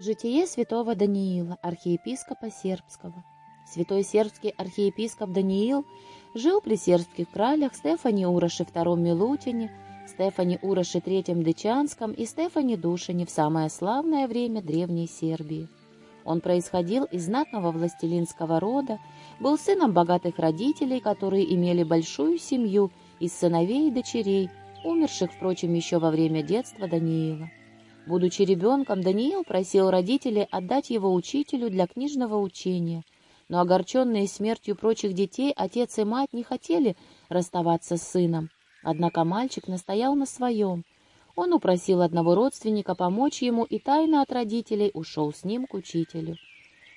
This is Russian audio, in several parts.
Житие святого Даниила, архиепископа Сербского. Святой сербский архиепископ Даниил жил при сербских кралях Стефани Уроше II Милутине, Стефани Уроше III Дычанском и Стефани Душине в самое славное время Древней Сербии. Он происходил из знатного властелинского рода, был сыном богатых родителей, которые имели большую семью из сыновей и дочерей, умерших, впрочем, еще во время детства Даниила. Будучи ребенком, Даниил просил родителей отдать его учителю для книжного учения, но огорченные смертью прочих детей отец и мать не хотели расставаться с сыном. Однако мальчик настоял на своем. Он упросил одного родственника помочь ему и тайно от родителей ушел с ним к учителю.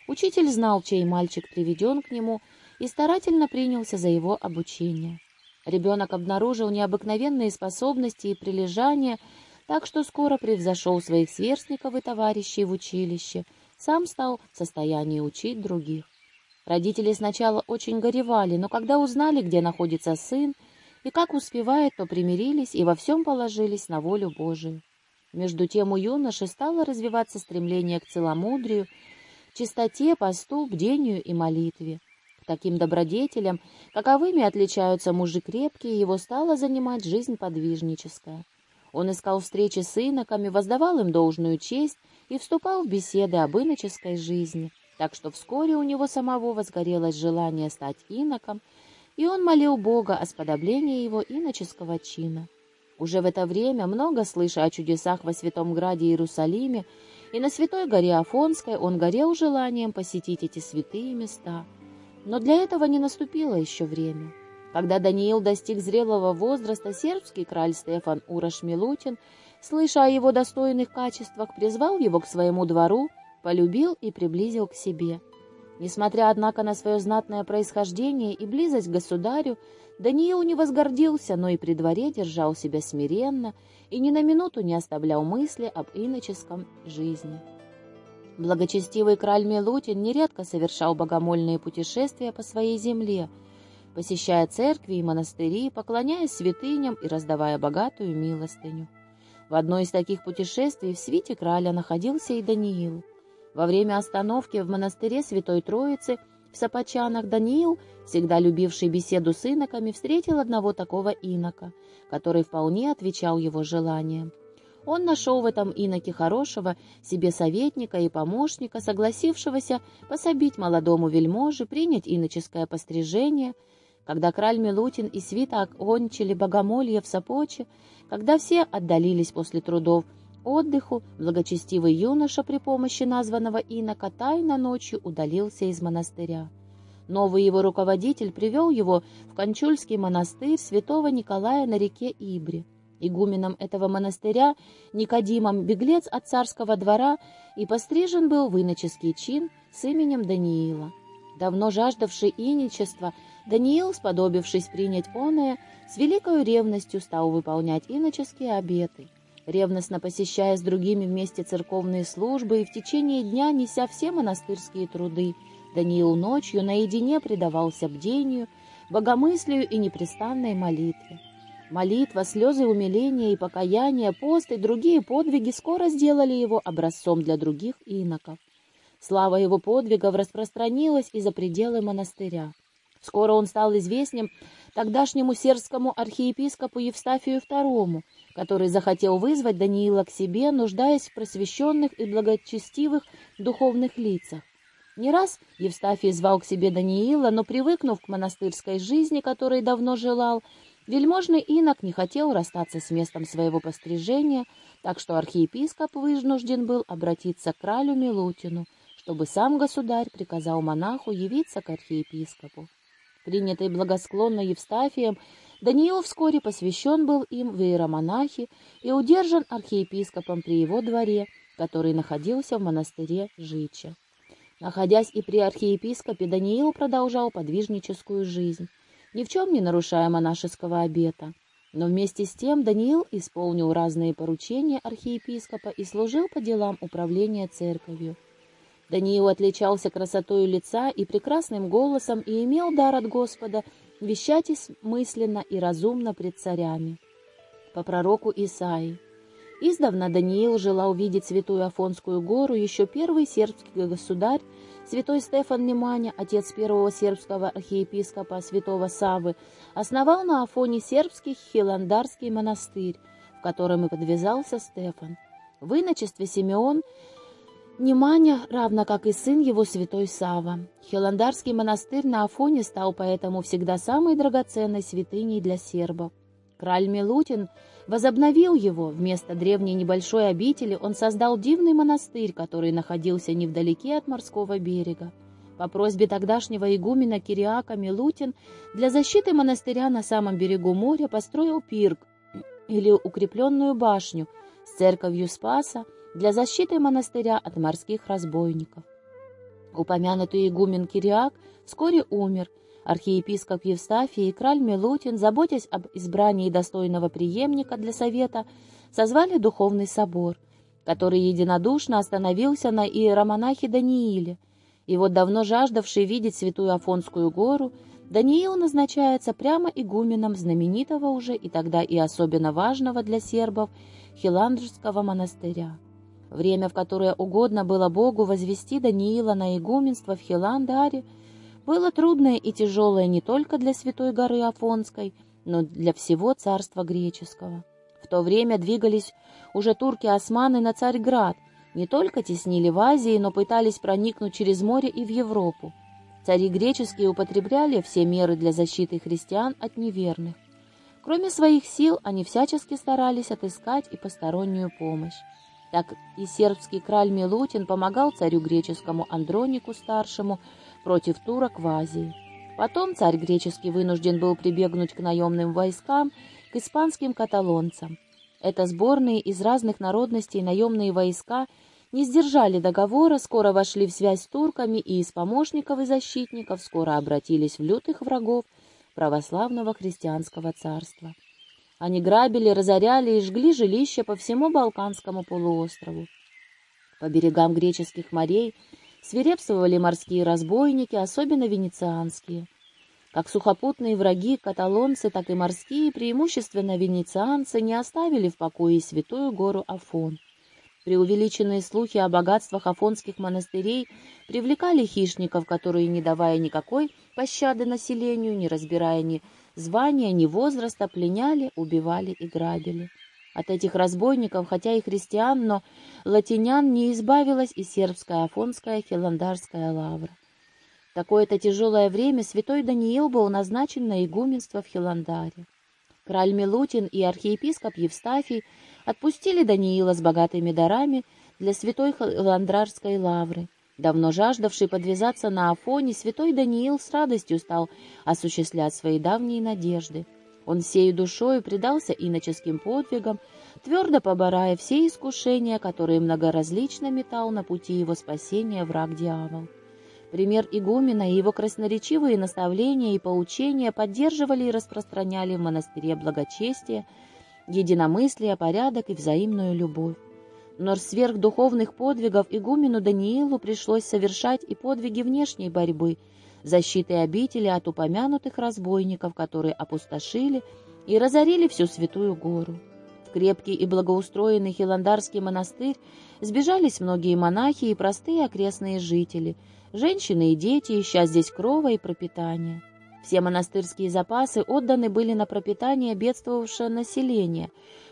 Учитель знал, чей мальчик приведен к нему, и старательно принялся за его обучение. Ребенок обнаружил необыкновенные способности и прилежания, так что скоро превзошел своих сверстников и товарищей в училище, сам стал в состоянии учить других. Родители сначала очень горевали, но когда узнали, где находится сын и как успевает, то примирились и во всем положились на волю Божию. Между тем у юноши стало развиваться стремление к целомудрию, чистоте, посту, бдению и молитве. К таким добродетелям, каковыми отличаются мужи крепкие, его стала занимать жизнь подвижническая. Он искал встречи с иноками, воздавал им должную честь и вступал в беседы об иноческой жизни, так что вскоре у него самого возгорелось желание стать иноком, и он молил Бога о сподоблении его иноческого чина. Уже в это время, много слыша о чудесах во Святом Граде Иерусалиме и на Святой горе Афонской, он горел желанием посетить эти святые места. Но для этого не наступило еще время. Когда Даниил достиг зрелого возраста, сербский краль Стефан Ураш Милутин, слыша о его достойных качествах, призвал его к своему двору, полюбил и приблизил к себе. Несмотря, однако, на свое знатное происхождение и близость к государю, Даниил не возгордился, но и при дворе держал себя смиренно и ни на минуту не оставлял мысли об иноческом жизни. Благочестивый краль Милутин нередко совершал богомольные путешествия по своей земле – посещая церкви и монастыри, поклоняясь святыням и раздавая богатую милостыню. В одно из таких путешествий в свите краля находился и Даниил. Во время остановки в монастыре Святой Троицы в Сапочанах Даниил, всегда любивший беседу с иноками, встретил одного такого инока, который вполне отвечал его желаниям. Он нашел в этом иноке хорошего себе советника и помощника, согласившегося пособить молодому вельможе, принять иноческое пострижение – когда краль Милутин и свита окончили богомолье в Сапоче, когда все отдалились после трудов отдыху, благочестивый юноша при помощи названного инока тайно ночью удалился из монастыря. Новый его руководитель привел его в Кончульский монастырь святого Николая на реке Ибре. Игуменом этого монастыря, Никодимом, беглец от царского двора, и пострижен был в иноческий чин с именем Даниила. Давно жаждавший иничества, Даниил, сподобившись принять оное, с великою ревностью стал выполнять иноческие обеты, ревностно посещая с другими вместе церковные службы и в течение дня, неся все монастырские труды, Даниил ночью наедине предавался бдению, богомыслию и непрестанной молитве. Молитва, слезы умиления и покаяния, пост и другие подвиги скоро сделали его образцом для других иноков. Слава его подвигов распространилась и за пределы монастыря. Скоро он стал известным тогдашнему сербскому архиепископу Евстафию II, который захотел вызвать Даниила к себе, нуждаясь в просвещенных и благочестивых духовных лицах. Не раз Евстафий звал к себе Даниила, но, привыкнув к монастырской жизни, которой давно желал, вельможный инок не хотел расстаться с местом своего пострижения, так что архиепископ вынужден был обратиться к кралю Милутину, чтобы сам государь приказал монаху явиться к архиепископу. Принятый благосклонно Евстафием, Даниил вскоре посвящен был им в иеромонахи и удержан архиепископом при его дворе, который находился в монастыре Жича. Находясь и при архиепископе, Даниил продолжал подвижническую жизнь, ни в чем не нарушая монашеского обета. Но вместе с тем Даниил исполнил разные поручения архиепископа и служил по делам управления церковью. Даниил отличался красотой лица и прекрасным голосом и имел дар от Господа вещать мысленно и разумно пред царями. По пророку Исаии. Издавна Даниил желал увидеть святую Афонскую гору, еще первый сербский государь, святой Стефан Неманя, отец первого сербского архиепископа святого Савы, основал на Афоне сербский Хиландарский монастырь, в котором и подвязался Стефан. В иночестве Симеон Неманя, равно как и сын его святой Сава. Хиландарский монастырь на Афоне стал поэтому всегда самой драгоценной святыней для сербов. Краль Милутин возобновил его. Вместо древней небольшой обители он создал дивный монастырь, который находился невдалеке от морского берега. По просьбе тогдашнего игумена Кириака Милутин для защиты монастыря на самом берегу моря построил пирк или укрепленную башню с церковью Спаса, для защиты монастыря от морских разбойников. Упомянутый игумен Кириак вскоре умер. Архиепископ Евстафий и краль Милутин, заботясь об избрании достойного преемника для совета, созвали духовный собор, который единодушно остановился на иеромонахе Данииле. И вот давно жаждавший видеть святую Афонскую гору, Даниил назначается прямо игуменом знаменитого уже и тогда и особенно важного для сербов Хиландрского монастыря. Время, в которое угодно было Богу возвести Даниила на игуменство в Хиландаре, было трудное и тяжелое не только для Святой горы Афонской, но для всего царства греческого. В то время двигались уже турки-османы на Царьград, не только теснили в Азии, но пытались проникнуть через море и в Европу. Цари греческие употребляли все меры для защиты христиан от неверных. Кроме своих сил, они всячески старались отыскать и постороннюю помощь. Так и сербский краль Милутин помогал царю греческому Андронику Старшему против турок в Азии. Потом царь греческий вынужден был прибегнуть к наемным войскам, к испанским каталонцам. Это сборные из разных народностей наемные войска не сдержали договора, скоро вошли в связь с турками и из помощников и защитников скоро обратились в лютых врагов православного христианского царства. Они грабили, разоряли и жгли жилища по всему Балканскому полуострову. По берегам греческих морей свирепствовали морские разбойники, особенно венецианские. Как сухопутные враги, каталонцы, так и морские, преимущественно венецианцы, не оставили в покое святую гору Афон. Преувеличенные слухи о богатствах афонских монастырей привлекали хищников, которые, не давая никакой пощады населению, не разбирая ни звания, ни возраста, пленяли, убивали и грабили. От этих разбойников, хотя и христиан, но латинян не избавилась и сербская афонская хиландарская лавра. В такое-то тяжелое время святой Даниил был назначен на игуменство в Хиландаре. Краль Милутин и архиепископ Евстафий отпустили Даниила с богатыми дарами для святой Хиландрарской лавры. Давно жаждавший подвязаться на Афоне, святой Даниил с радостью стал осуществлять свои давние надежды. Он всей душою предался иноческим подвигам, твердо поборая все искушения, которые многоразлично метал на пути его спасения враг-дьявол. Пример игумена и его красноречивые наставления и поучения поддерживали и распространяли в монастыре благочестие, единомыслие, порядок и взаимную любовь. Но сверх духовных подвигов игумену Даниилу пришлось совершать и подвиги внешней борьбы, защиты обители от упомянутых разбойников, которые опустошили и разорили всю Святую Гору. В крепкий и благоустроенный Хиландарский монастырь сбежались многие монахи и простые окрестные жители, женщины и дети, ища здесь крова и пропитания. Все монастырские запасы отданы были на пропитание бедствовавшего населения,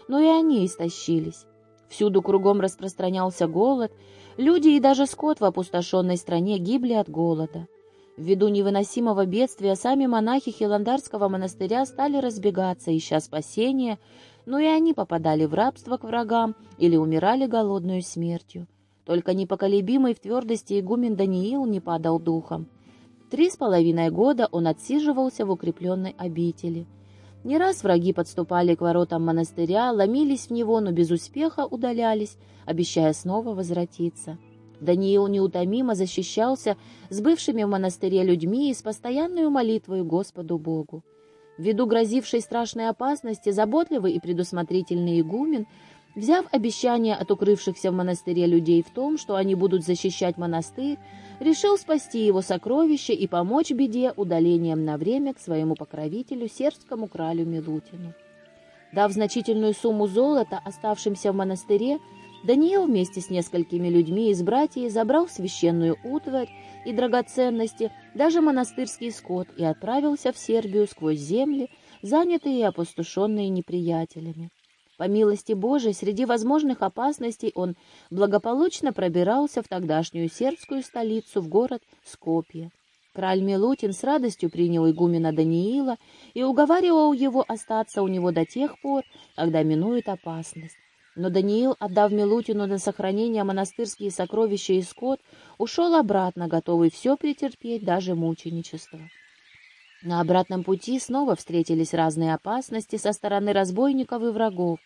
но и они истощились. Всюду кругом распространялся голод, люди и даже скот в опустошенной стране гибли от голода. Ввиду невыносимого бедствия сами монахи Хиландарского монастыря стали разбегаться, ища спасения, но и они попадали в рабство к врагам или умирали голодную смертью. Только непоколебимый в твердости игумен Даниил не падал духом. Три с половиной года он отсиживался в укрепленной обители — не раз враги подступали к воротам монастыря, ломились в него, но без успеха удалялись, обещая снова возвратиться. Даниил неутомимо защищался с бывшими в монастыре людьми и с постоянной молитвой Господу Богу. Ввиду грозившей страшной опасности, заботливый и предусмотрительный игумен Взяв обещание от укрывшихся в монастыре людей в том, что они будут защищать монастырь, решил спасти его сокровища и помочь беде удалением на время к своему покровителю, сербскому кралю Милутину. Дав значительную сумму золота оставшимся в монастыре, Даниил вместе с несколькими людьми из братьев забрал священную утварь и драгоценности, даже монастырский скот, и отправился в Сербию сквозь земли, занятые и опустошенные неприятелями. По милости Божией, среди возможных опасностей он благополучно пробирался в тогдашнюю сербскую столицу, в город Скопье. Краль Милутин с радостью принял игумена Даниила и уговаривал его остаться у него до тех пор, когда минует опасность. Но Даниил, отдав Милутину на сохранение монастырские сокровища и скот, ушел обратно, готовый все претерпеть, даже мученичество. На обратном пути снова встретились разные опасности со стороны разбойников и врагов.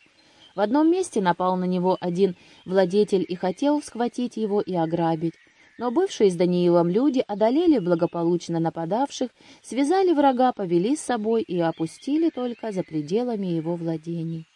В одном месте напал на него один владетель и хотел схватить его и ограбить. Но бывшие с Даниилом люди одолели благополучно нападавших, связали врага, повели с собой и опустили только за пределами его владений.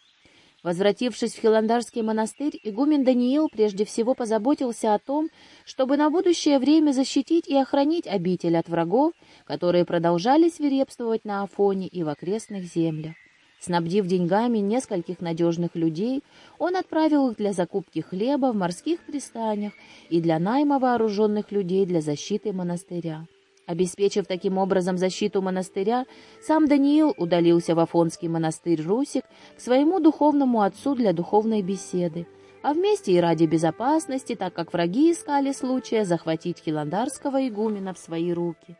Возвратившись в Хиландарский монастырь, игумен Даниил прежде всего позаботился о том, чтобы на будущее время защитить и охранить обитель от врагов, которые продолжали свирепствовать на Афоне и в окрестных землях. Снабдив деньгами нескольких надежных людей, он отправил их для закупки хлеба в морских пристанях и для найма вооруженных людей для защиты монастыря. Обеспечив таким образом защиту монастыря, сам Даниил удалился в Афонский монастырь Русик к своему духовному отцу для духовной беседы, а вместе и ради безопасности, так как враги искали случая захватить хиландарского игумена в свои руки.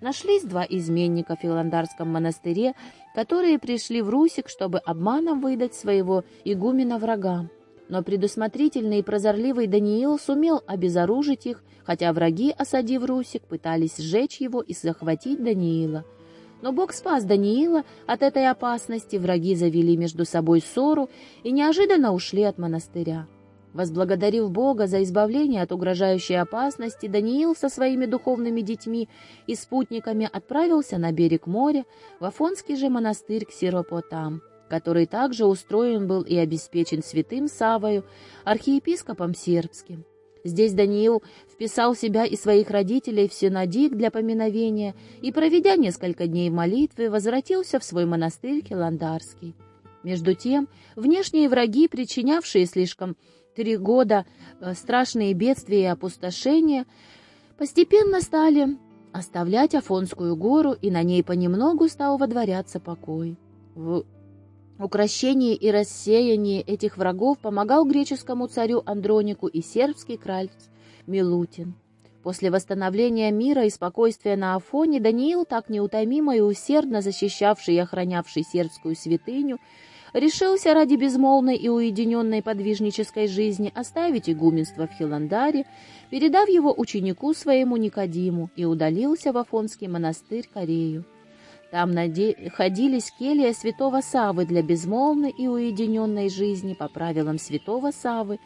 Нашлись два изменника в Филандарском монастыре, которые пришли в Русик, чтобы обманом выдать своего игумена врагам но предусмотрительный и прозорливый Даниил сумел обезоружить их, хотя враги, осадив Русик, пытались сжечь его и захватить Даниила. Но Бог спас Даниила от этой опасности, враги завели между собой ссору и неожиданно ушли от монастыря. Возблагодарив Бога за избавление от угрожающей опасности, Даниил со своими духовными детьми и спутниками отправился на берег моря, в Афонский же монастырь к Сиропотам который также устроен был и обеспечен святым Савою, архиепископом сербским. Здесь Даниил вписал себя и своих родителей в синодик для поминовения и, проведя несколько дней в молитве, возвратился в свой монастырь Хиландарский. Между тем, внешние враги, причинявшие слишком три года э, страшные бедствия и опустошения, постепенно стали оставлять Афонскую гору, и на ней понемногу стал водворяться покой. В Укращение и рассеяние этих врагов помогал греческому царю Андронику и сербский краль Милутин. После восстановления мира и спокойствия на Афоне Даниил, так неутомимо и усердно защищавший и охранявший сербскую святыню, решился ради безмолвной и уединенной подвижнической жизни оставить игуменство в Хиландаре, передав его ученику своему Никодиму, и удалился в Афонский монастырь Корею. Там находились келья святого Савы для безмолвной и уединенной жизни по правилам святого Савы,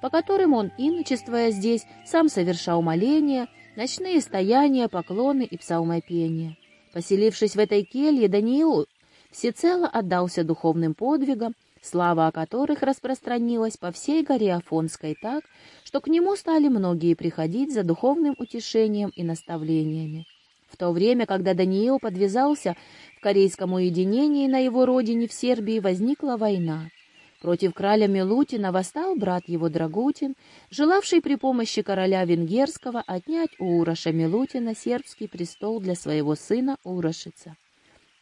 по которым он, иночествуя здесь, сам совершал моления, ночные стояния, поклоны и псалмопения. Поселившись в этой келье, Даниил всецело отдался духовным подвигам, слава о которых распространилась по всей горе Афонской так, что к нему стали многие приходить за духовным утешением и наставлениями. В то время, когда Даниил подвязался в корейском уединении на его родине в Сербии, возникла война. Против краля Милутина восстал брат его Драгутин, желавший при помощи короля венгерского отнять у Уроша Милутина сербский престол для своего сына Урошица.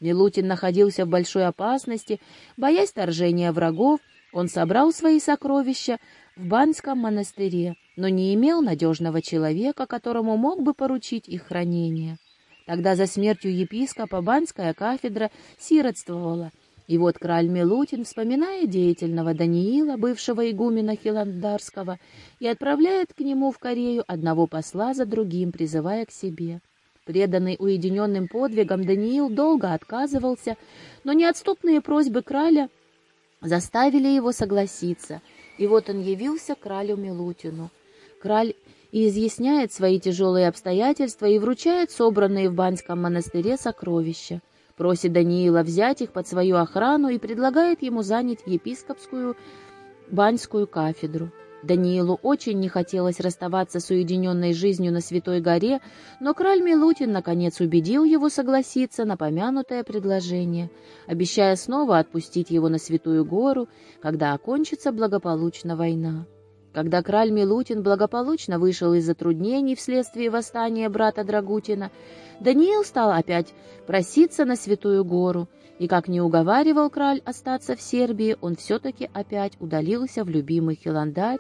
Милутин находился в большой опасности, боясь торжения врагов, он собрал свои сокровища в Банском монастыре, но не имел надежного человека, которому мог бы поручить их хранение. Тогда за смертью епископа Банская кафедра сиротствовала, и вот краль Милутин, вспоминая деятельного Даниила, бывшего игумена Хиландарского, и отправляет к нему в Корею одного посла за другим, призывая к себе. Преданный уединенным подвигом, Даниил долго отказывался, но неотступные просьбы краля заставили его согласиться, и вот он явился кралю Милутину. Краль и изъясняет свои тяжелые обстоятельства и вручает собранные в Банском монастыре сокровища. Просит Даниила взять их под свою охрану и предлагает ему занять епископскую Банскую кафедру. Даниилу очень не хотелось расставаться с уединенной жизнью на Святой горе, но краль Милутин наконец убедил его согласиться на помянутое предложение, обещая снова отпустить его на Святую гору, когда окончится благополучно война. Когда краль Милутин благополучно вышел из затруднений вследствие восстания брата Драгутина, Даниил стал опять проситься на Святую гору, и, как не уговаривал краль остаться в Сербии, он все-таки опять удалился в любимый Хиландарь,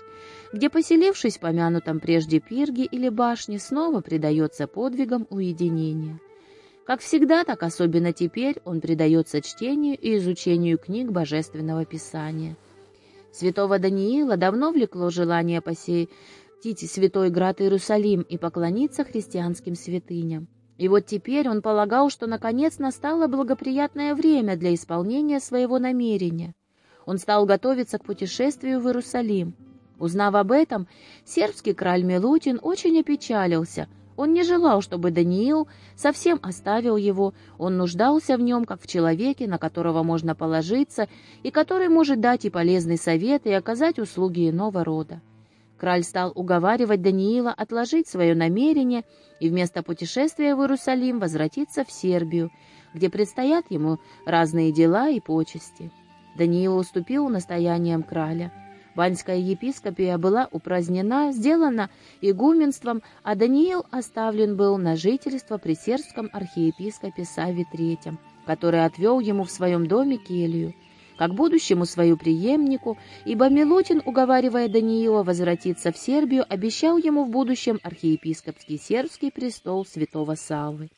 где, поселившись в помянутом прежде пирге или башне, снова предается подвигам уединения. Как всегда, так особенно теперь он предается чтению и изучению книг Божественного Писания. Святого Даниила давно влекло желание посетить святой град Иерусалим и поклониться христианским святыням. И вот теперь он полагал, что наконец настало благоприятное время для исполнения своего намерения. Он стал готовиться к путешествию в Иерусалим. Узнав об этом, сербский краль Милутин очень опечалился. Он не желал, чтобы Даниил совсем оставил его, он нуждался в нем, как в человеке, на которого можно положиться, и который может дать и полезный совет, и оказать услуги иного рода. Краль стал уговаривать Даниила отложить свое намерение и вместо путешествия в Иерусалим возвратиться в Сербию, где предстоят ему разные дела и почести. Даниил уступил настояниям краля. Баньская епископия была упразднена, сделана игуменством, а Даниил оставлен был на жительство при сербском архиепископе Саве III, который отвел ему в своем доме келью как будущему свою преемнику, ибо Милутин, уговаривая Даниила возвратиться в Сербию, обещал ему в будущем архиепископский сербский престол святого Саввы.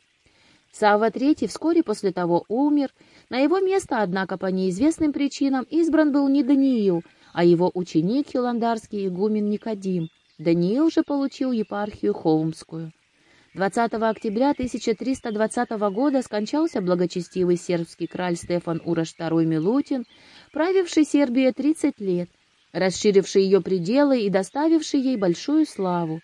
Савва III вскоре после того умер, на его место, однако, по неизвестным причинам избран был не Даниил, а его ученик хиландарский игумен Никодим. Даниил же получил епархию Холмскую. 20 октября 1320 года скончался благочестивый сербский краль Стефан Ураш II Милутин, правивший Сербией 30 лет, расширивший ее пределы и доставивший ей большую славу.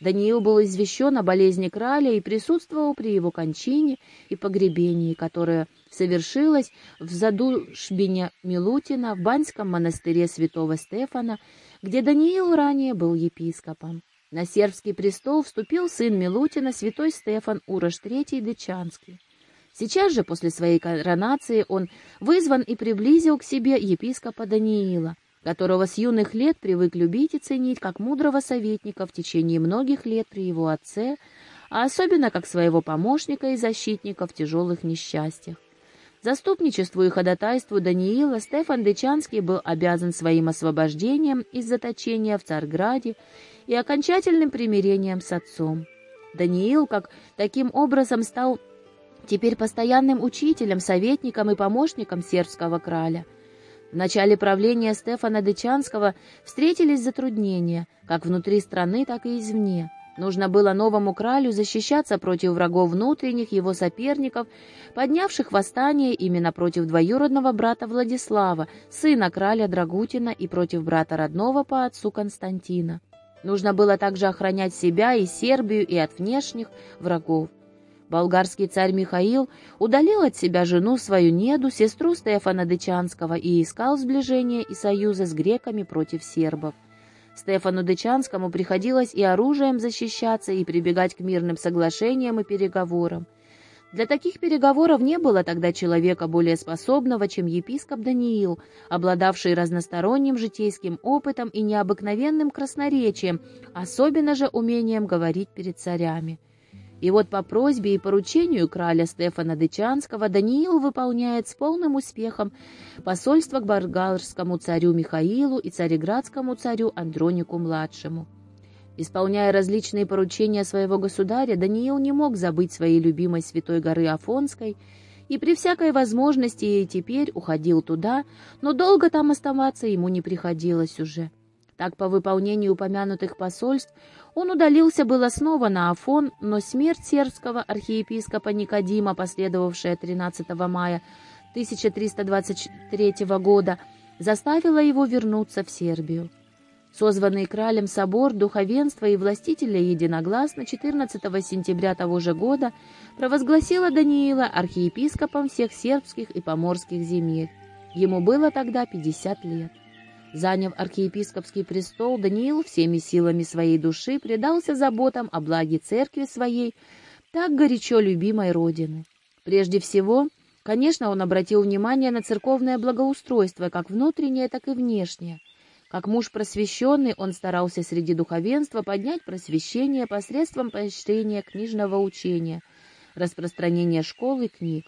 Даниил был извещен о болезни краля и присутствовал при его кончине и погребении, которое совершилось в задушбине Милутина в Баньском монастыре святого Стефана, где Даниил ранее был епископом. На сербский престол вступил сын Милутина, святой Стефан Урош III Дычанский. Сейчас же, после своей коронации, он вызван и приблизил к себе епископа Даниила, которого с юных лет привык любить и ценить как мудрого советника в течение многих лет при его отце, а особенно как своего помощника и защитника в тяжелых несчастьях. Заступничеству и ходатайству Даниила Стефан Дычанский был обязан своим освобождением из заточения в Царграде и окончательным примирением с отцом. Даниил, как таким образом, стал теперь постоянным учителем, советником и помощником сербского краля. В начале правления Стефана Дычанского встретились затруднения, как внутри страны, так и извне. Нужно было новому кралю защищаться против врагов внутренних, его соперников, поднявших восстание именно против двоюродного брата Владислава, сына краля Драгутина, и против брата родного по отцу Константина. Нужно было также охранять себя и Сербию и от внешних врагов. Болгарский царь Михаил удалил от себя жену свою Неду, сестру Стефана Дычанского, и искал сближения и союза с греками против сербов. Стефану Дычанскому приходилось и оружием защищаться, и прибегать к мирным соглашениям и переговорам. Для таких переговоров не было тогда человека более способного, чем епископ Даниил, обладавший разносторонним житейским опытом и необыкновенным красноречием, особенно же умением говорить перед царями. И вот по просьбе и поручению краля Стефана Дычанского Даниил выполняет с полным успехом посольство к болгарскому царю Михаилу и цареградскому царю Андронику-младшему. Исполняя различные поручения своего государя, Даниил не мог забыть своей любимой святой горы Афонской и при всякой возможности и теперь уходил туда, но долго там оставаться ему не приходилось уже. Так, по выполнению упомянутых посольств, он удалился было снова на Афон, но смерть сербского архиепископа Никодима, последовавшая 13 мая 1323 года, заставила его вернуться в Сербию. Созванный кралем собор духовенства и властителя единогласно 14 сентября того же года провозгласила Даниила архиепископом всех сербских и поморских земель. Ему было тогда 50 лет. Заняв архиепископский престол, Даниил всеми силами своей души предался заботам о благе церкви своей, так горячо любимой Родины. Прежде всего, конечно, он обратил внимание на церковное благоустройство, как внутреннее, так и внешнее. Как муж просвещенный, он старался среди духовенства поднять просвещение посредством поощрения книжного учения, распространения школ и книг.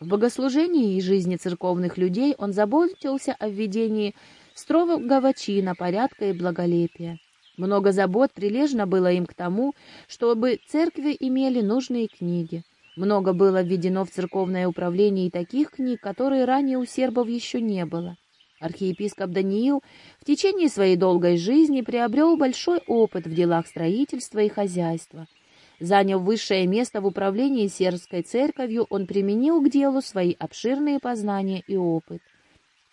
В богослужении и жизни церковных людей он заботился о введении строгого чина, порядка и благолепия. Много забот прилежно было им к тому, чтобы церкви имели нужные книги. Много было введено в церковное управление и таких книг, которые ранее у сербов еще не было. Архиепископ Даниил в течение своей долгой жизни приобрел большой опыт в делах строительства и хозяйства. Заняв высшее место в управлении сербской церковью, он применил к делу свои обширные познания и опыт.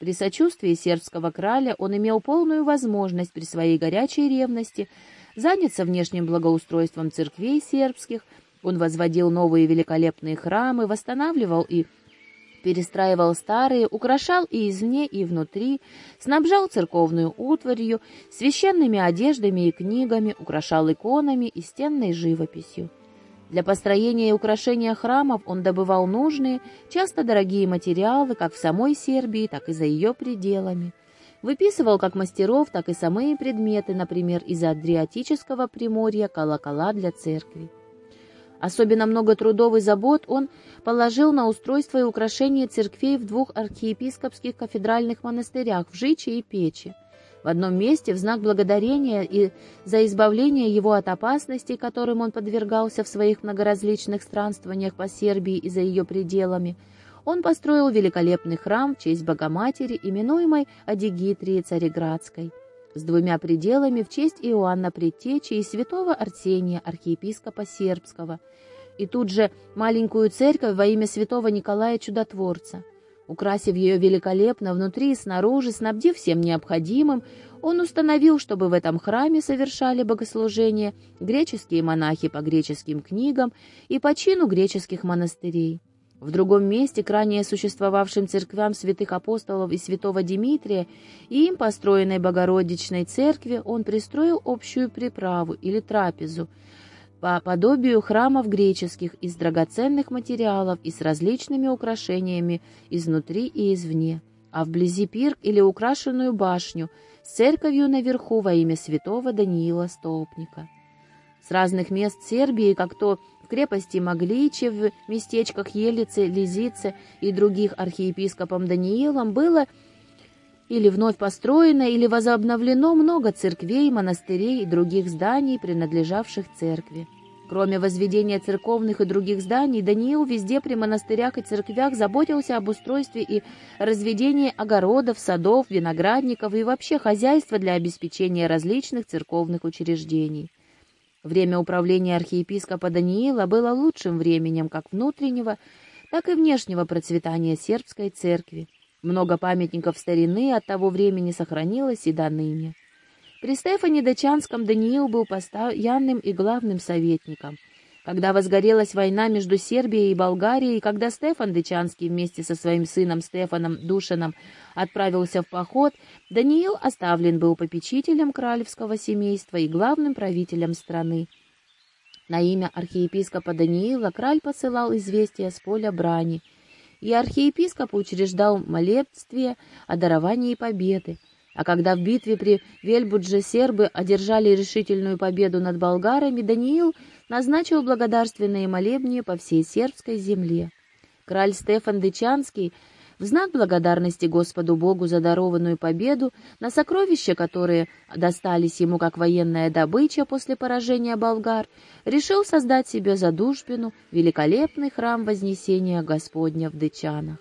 При сочувствии сербского краля он имел полную возможность при своей горячей ревности заняться внешним благоустройством церквей сербских, он возводил новые великолепные храмы, восстанавливал и перестраивал старые, украшал и извне, и внутри, снабжал церковную утварью, священными одеждами и книгами, украшал иконами и стенной живописью. Для построения и украшения храмов он добывал нужные, часто дорогие материалы как в самой Сербии, так и за ее пределами. Выписывал как мастеров, так и самые предметы, например, из Адриатического приморья колокола для церкви. Особенно много трудов и забот он положил на устройство и украшение церквей в двух архиепископских кафедральных монастырях в Жиче и Печи. В одном месте в знак благодарения и за избавление его от опасностей, которым он подвергался в своих многоразличных странствованиях по Сербии и за ее пределами, он построил великолепный храм в честь Богоматери, именуемой Адигитрии Цареградской, с двумя пределами в честь Иоанна Предтечи и святого Арсения, архиепископа Сербского, и тут же маленькую церковь во имя святого Николая Чудотворца – Украсив ее великолепно внутри и снаружи, снабдив всем необходимым, он установил, чтобы в этом храме совершали богослужение греческие монахи по греческим книгам и по чину греческих монастырей. В другом месте к ранее существовавшим церквям святых апостолов и святого Димитрия и им построенной Богородичной церкви он пристроил общую приправу или трапезу, по подобию храмов греческих из драгоценных материалов и с различными украшениями изнутри и извне, а вблизи пирк или украшенную башню с церковью наверху во имя святого Даниила Столпника. С разных мест Сербии, как то в крепости Магличе, в местечках Елице, Лизице и других архиепископом Даниилом было или вновь построено, или возобновлено много церквей, монастырей и других зданий, принадлежавших церкви. Кроме возведения церковных и других зданий, Даниил везде при монастырях и церквях заботился об устройстве и разведении огородов, садов, виноградников и вообще хозяйства для обеспечения различных церковных учреждений. Время управления архиепископа Даниила было лучшим временем как внутреннего, так и внешнего процветания сербской церкви. Много памятников старины от того времени сохранилось и до ныне. При Стефане Дачанском Даниил был постоянным и главным советником. Когда возгорелась война между Сербией и Болгарией, когда Стефан Дычанский вместе со своим сыном Стефаном Душином отправился в поход, Даниил оставлен был попечителем кралевского семейства и главным правителем страны. На имя архиепископа Даниила краль посылал известия с поля брани — и архиепископ учреждал молебствие о даровании победы. А когда в битве при Вельбудже сербы одержали решительную победу над болгарами, Даниил назначил благодарственные молебни по всей сербской земле. Краль Стефан Дычанский в знак благодарности Господу Богу за дарованную победу на сокровища, которые достались ему как военная добыча после поражения болгар, решил создать себе за Душпину великолепный храм Вознесения Господня в Дычанах.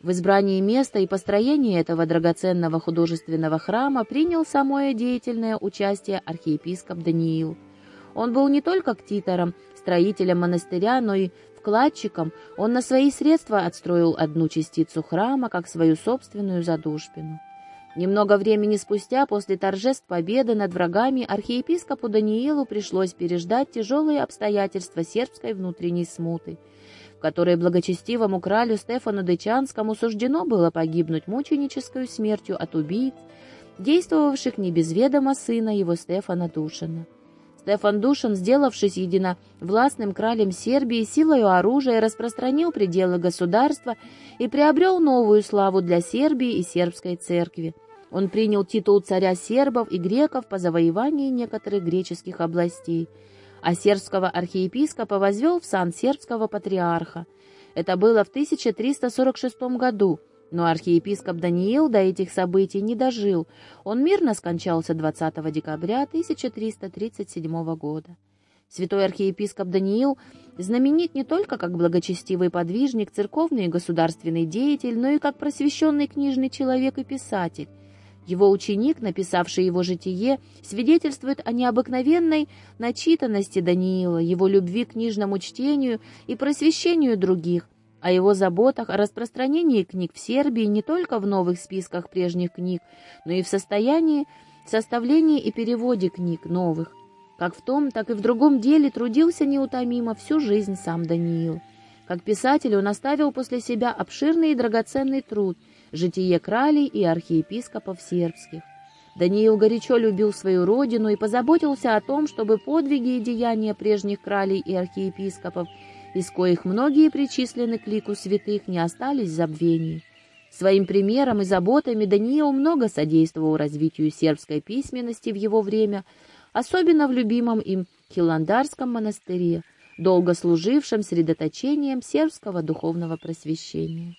В избрании места и построении этого драгоценного художественного храма принял самое деятельное участие архиепископ Даниил. Он был не только ктитором, строителем монастыря, но и вкладчиком, он на свои средства отстроил одну частицу храма, как свою собственную задушпину. Немного времени спустя, после торжеств победы над врагами, архиепископу Даниилу пришлось переждать тяжелые обстоятельства сербской внутренней смуты, в которой благочестивому кралю Стефану Дычанскому суждено было погибнуть мученической смертью от убийц, действовавших не без ведома сына его Стефана Душина. Стефан Душин, сделавшись единовластным кралем Сербии, силою оружия распространил пределы государства и приобрел новую славу для Сербии и сербской церкви. Он принял титул царя сербов и греков по завоевании некоторых греческих областей, а сербского архиепископа возвел в сан сербского патриарха. Это было в 1346 году, но архиепископ Даниил до этих событий не дожил. Он мирно скончался 20 декабря 1337 года. Святой архиепископ Даниил знаменит не только как благочестивый подвижник, церковный и государственный деятель, но и как просвещенный книжный человек и писатель. Его ученик, написавший его житие, свидетельствует о необыкновенной начитанности Даниила, его любви к книжному чтению и просвещению других, о его заботах о распространении книг в Сербии не только в новых списках прежних книг, но и в состоянии составления и переводе книг новых. Как в том, так и в другом деле трудился неутомимо всю жизнь сам Даниил. Как писатель он оставил после себя обширный и драгоценный труд «Житие кралей и архиепископов сербских». Даниил горячо любил свою родину и позаботился о том, чтобы подвиги и деяния прежних кралей и архиепископов – из коих многие причислены к лику святых, не остались в забвении. Своим примером и заботами Даниил много содействовал развитию сербской письменности в его время, особенно в любимом им Хиландарском монастыре, долго служившем средоточением сербского духовного просвещения.